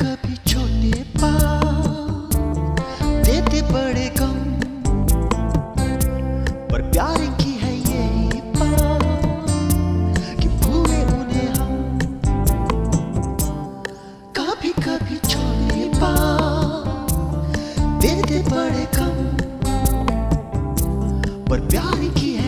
कभी छोने पा देते बड़े गम, पर प्यार की है ये कि पूरे उन्हें हम। कभी कभी छोटे पा देते बड़े गम, पर प्यार की है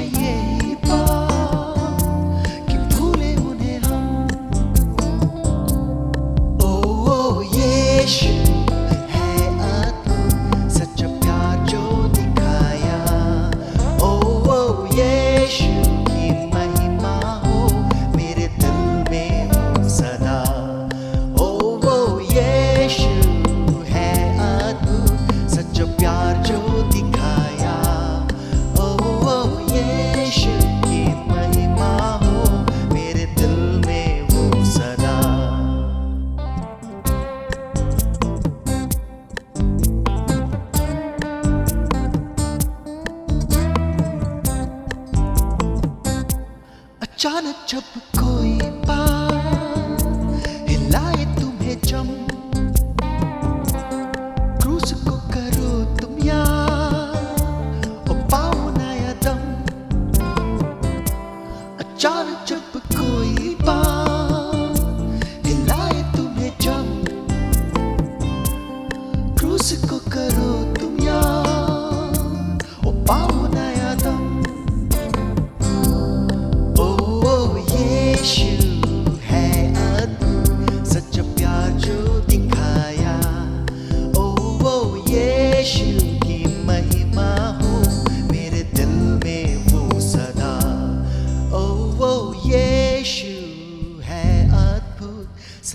अचानक जब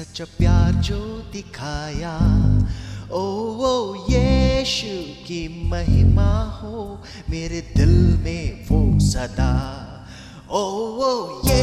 सच्चा प्यार जो दिखाया। ओ वो यीशु की महिमा हो, मेरे दिल में वो सदा। ओ वो ये